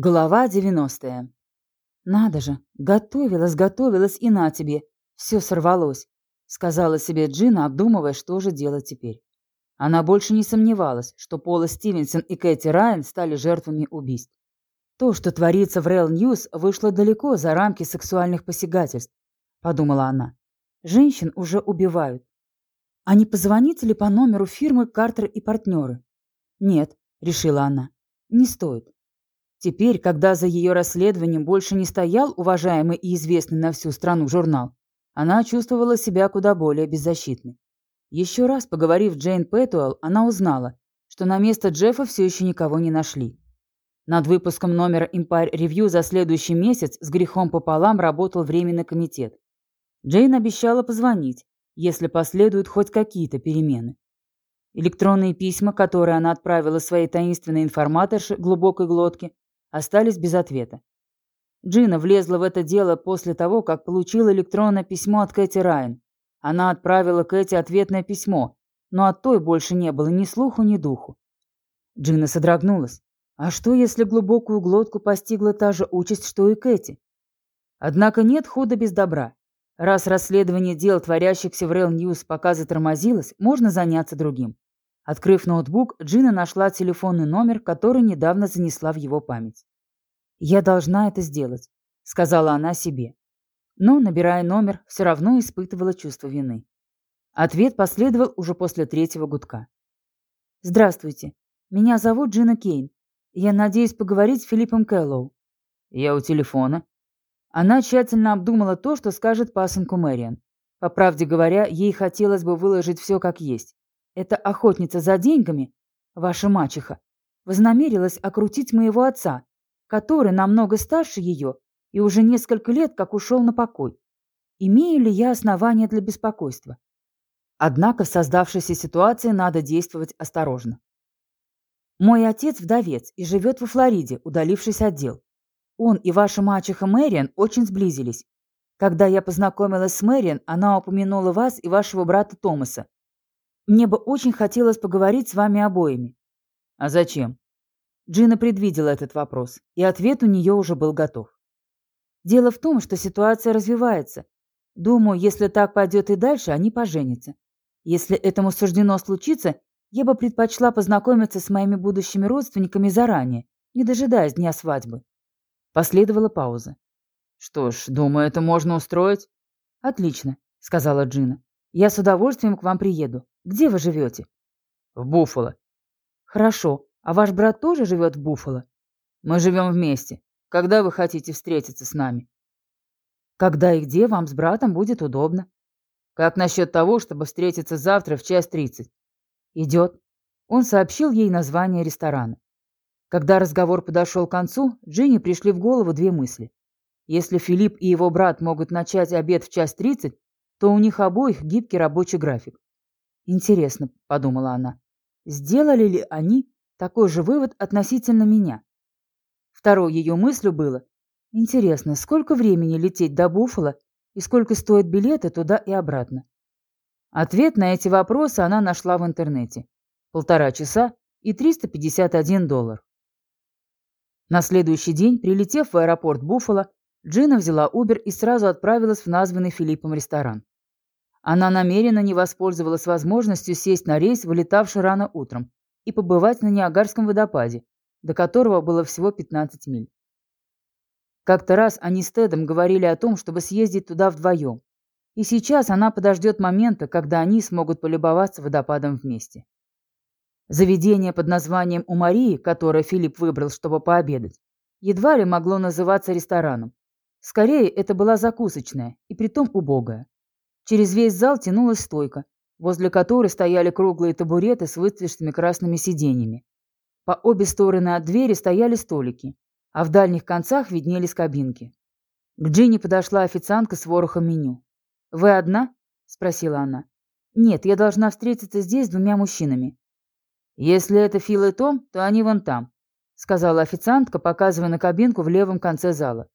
Глава 90. «Надо же, готовилась, готовилась, и на тебе. Все сорвалось», — сказала себе Джина, обдумывая, что же делать теперь. Она больше не сомневалась, что Пола Стивенсон и Кэти Райан стали жертвами убийств. То, что творится в Real News, вышло далеко за рамки сексуальных посягательств, подумала она. Женщин уже убивают. А не позвонить ли по номеру фирмы Картер и партнеры? Нет, решила она, не стоит. Теперь, когда за ее расследованием больше не стоял уважаемый и известный на всю страну журнал, она чувствовала себя куда более беззащитной. Еще раз поговорив с Джейн Пэтуэлл, она узнала, что на место Джеффа все еще никого не нашли. Над выпуском номера Empire Review за следующий месяц с грехом пополам работал временный комитет. Джейн обещала позвонить, если последуют хоть какие-то перемены. Электронные письма, которые она отправила своей таинственной информаторше глубокой глотки, остались без ответа. Джина влезла в это дело после того, как получила электронное письмо от Кэти Райан. Она отправила Кэти ответное письмо, но от той больше не было ни слуху, ни духу. Джина содрогнулась. А что, если глубокую глотку постигла та же участь, что и Кэти? Однако нет худа без добра. Раз расследование дел, творящихся в Real News, пока затормозилось, можно заняться другим. Открыв ноутбук, Джина нашла телефонный номер, который недавно занесла в его память. «Я должна это сделать», — сказала она себе. Но, набирая номер, все равно испытывала чувство вины. Ответ последовал уже после третьего гудка. «Здравствуйте. Меня зовут Джина Кейн. Я надеюсь поговорить с Филиппом Кэллоу». «Я у телефона». Она тщательно обдумала то, что скажет пасынку Мэриан. По правде говоря, ей хотелось бы выложить все как есть. Эта охотница за деньгами, ваша мачеха, вознамерилась окрутить моего отца, который намного старше ее и уже несколько лет как ушел на покой. Имею ли я основания для беспокойства? Однако в создавшейся ситуации надо действовать осторожно. Мой отец вдовец и живет во Флориде, удалившись от дел. Он и ваша мачеха Мэриан очень сблизились. Когда я познакомилась с Мэриан, она упомянула вас и вашего брата Томаса. Мне бы очень хотелось поговорить с вами обоими». «А зачем?» Джина предвидела этот вопрос, и ответ у нее уже был готов. «Дело в том, что ситуация развивается. Думаю, если так пойдет и дальше, они поженятся. Если этому суждено случиться, я бы предпочла познакомиться с моими будущими родственниками заранее, не дожидаясь дня свадьбы». Последовала пауза. «Что ж, думаю, это можно устроить». «Отлично», — сказала Джина. «Я с удовольствием к вам приеду. Где вы живете?» «В Буффало». «Хорошо. А ваш брат тоже живет в Буффало?» «Мы живем вместе. Когда вы хотите встретиться с нами?» «Когда и где вам с братом будет удобно?» «Как насчет того, чтобы встретиться завтра в час тридцать?» «Идет». Он сообщил ей название ресторана. Когда разговор подошел к концу, Джинни пришли в голову две мысли. Если Филипп и его брат могут начать обед в час тридцать, то у них обоих гибкий рабочий график. Интересно, подумала она, сделали ли они такой же вывод относительно меня? Второй ее мыслью было, интересно, сколько времени лететь до Буффало и сколько стоят билеты туда и обратно? Ответ на эти вопросы она нашла в интернете. Полтора часа и 351 доллар. На следующий день, прилетев в аэропорт Буффало, Джина взяла Убер и сразу отправилась в названный Филиппом ресторан. Она намеренно не воспользовалась возможностью сесть на рейс, вылетавший рано утром, и побывать на Ниагарском водопаде, до которого было всего 15 миль. Как-то раз они с Тедом говорили о том, чтобы съездить туда вдвоем. И сейчас она подождет момента, когда они смогут полюбоваться водопадом вместе. Заведение под названием «У Марии», которое Филипп выбрал, чтобы пообедать, едва ли могло называться рестораном. Скорее, это была закусочная, и притом убогая. Через весь зал тянулась стойка, возле которой стояли круглые табуреты с выцветшими красными сиденьями. По обе стороны от двери стояли столики, а в дальних концах виднелись кабинки. К Джинни подошла официантка с ворохом меню. «Вы одна?» – спросила она. «Нет, я должна встретиться здесь с двумя мужчинами». «Если это Фил и Том, то они вон там», – сказала официантка, показывая на кабинку в левом конце зала.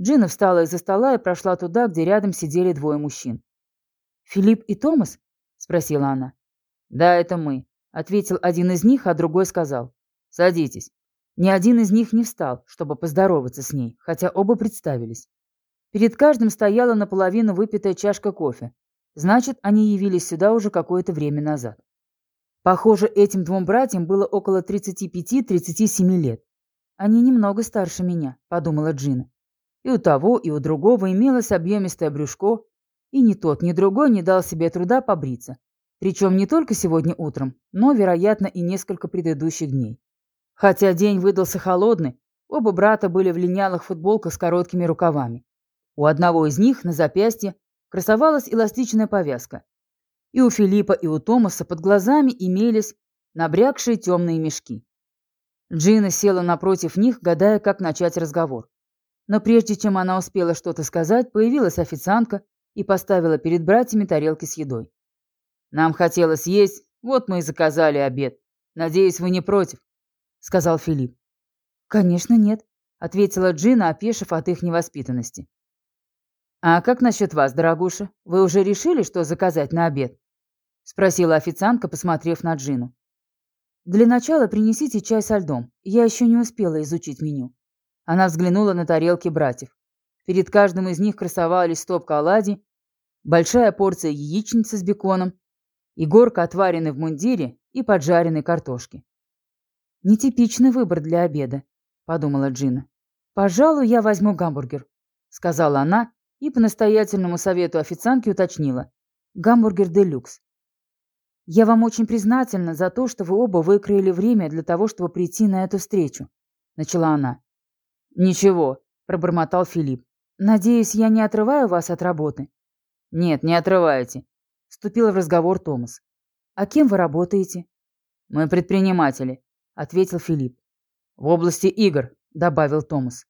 Джина встала из-за стола и прошла туда, где рядом сидели двое мужчин. «Филипп и Томас?» — спросила она. «Да, это мы», — ответил один из них, а другой сказал. «Садитесь». Ни один из них не встал, чтобы поздороваться с ней, хотя оба представились. Перед каждым стояла наполовину выпитая чашка кофе. Значит, они явились сюда уже какое-то время назад. Похоже, этим двум братьям было около 35-37 лет. «Они немного старше меня», — подумала Джина. И у того, и у другого имелось объемистое брюшко, и ни тот, ни другой не дал себе труда побриться. Причем не только сегодня утром, но, вероятно, и несколько предыдущих дней. Хотя день выдался холодный, оба брата были в линялых футболках с короткими рукавами. У одного из них на запястье красовалась эластичная повязка. И у Филиппа, и у Томаса под глазами имелись набрякшие темные мешки. Джина села напротив них, гадая, как начать разговор. Но прежде чем она успела что-то сказать, появилась официантка и поставила перед братьями тарелки с едой. «Нам хотелось есть, вот мы и заказали обед. Надеюсь, вы не против», — сказал Филипп. «Конечно нет», — ответила Джина, опешив от их невоспитанности. «А как насчет вас, дорогуша? Вы уже решили, что заказать на обед?» — спросила официантка, посмотрев на Джину. «Для начала принесите чай со льдом. Я еще не успела изучить меню». Она взглянула на тарелки братьев. Перед каждым из них красовались стопка оладий, большая порция яичницы с беконом и горка отваренной в мундире и поджаренной картошки. «Нетипичный выбор для обеда», — подумала Джина. «Пожалуй, я возьму гамбургер», — сказала она и по настоятельному совету официантки уточнила. «Гамбургер де люкс». «Я вам очень признательна за то, что вы оба выкроили время для того, чтобы прийти на эту встречу», — начала она. «Ничего», — пробормотал Филипп. «Надеюсь, я не отрываю вас от работы?» «Нет, не отрываете», — вступил в разговор Томас. «А кем вы работаете?» «Мы предприниматели», — ответил Филипп. «В области игр», — добавил Томас.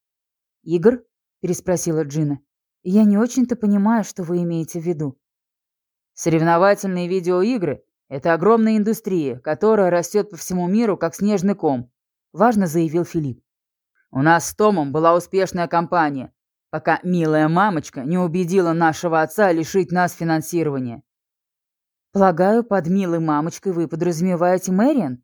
«Игр?» — переспросила Джина. «Я не очень-то понимаю, что вы имеете в виду». «Соревновательные видеоигры это огромная индустрия, которая растет по всему миру, как снежный ком», – важно заявил Филипп. «У нас с Томом была успешная кампания, пока милая мамочка не убедила нашего отца лишить нас финансирования». «Полагаю, под милой мамочкой вы подразумеваете Мэриан?»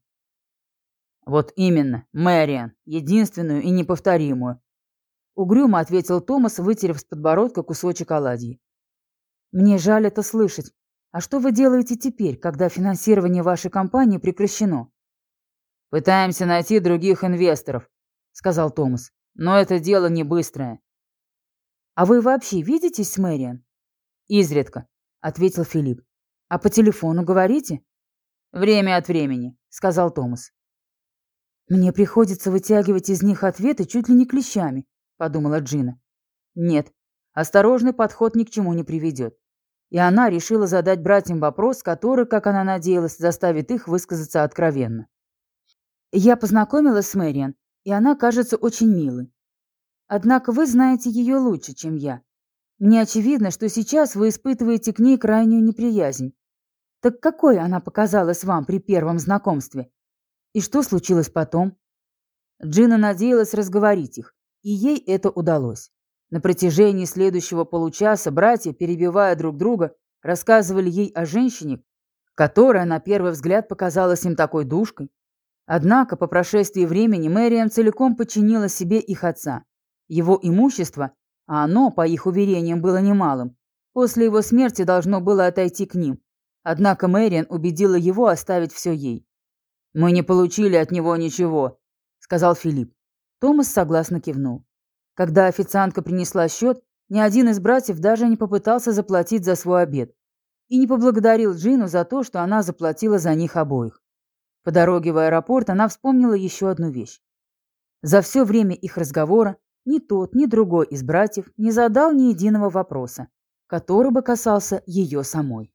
«Вот именно, Мэриан, единственную и неповторимую», — угрюмо ответил Томас, вытерев с подбородка кусочек оладьи. «Мне жаль это слышать, а что вы делаете теперь, когда финансирование вашей компании прекращено? Пытаемся найти других инвесторов, сказал Томас. Но это дело не быстрое. А вы вообще видитесь с Мэриан? Изредка, ответил Филипп. А по телефону говорите? Время от времени, сказал Томас. Мне приходится вытягивать из них ответы чуть ли не клещами, подумала Джина. Нет, осторожный подход ни к чему не приведет и она решила задать братьям вопрос, который, как она надеялась, заставит их высказаться откровенно. «Я познакомилась с Мэриан, и она кажется очень милой. Однако вы знаете ее лучше, чем я. Мне очевидно, что сейчас вы испытываете к ней крайнюю неприязнь. Так какой она показалась вам при первом знакомстве? И что случилось потом?» Джина надеялась разговорить их, и ей это удалось. На протяжении следующего получаса братья, перебивая друг друга, рассказывали ей о женщине, которая на первый взгляд показалась им такой душкой. Однако по прошествии времени Мэриам целиком подчинила себе их отца. Его имущество, а оно, по их уверениям, было немалым, после его смерти должно было отойти к ним. Однако Мэриан убедила его оставить все ей. «Мы не получили от него ничего», — сказал Филипп. Томас согласно кивнул. Когда официантка принесла счет, ни один из братьев даже не попытался заплатить за свой обед и не поблагодарил Джину за то, что она заплатила за них обоих. По дороге в аэропорт она вспомнила еще одну вещь. За все время их разговора ни тот, ни другой из братьев не задал ни единого вопроса, который бы касался ее самой.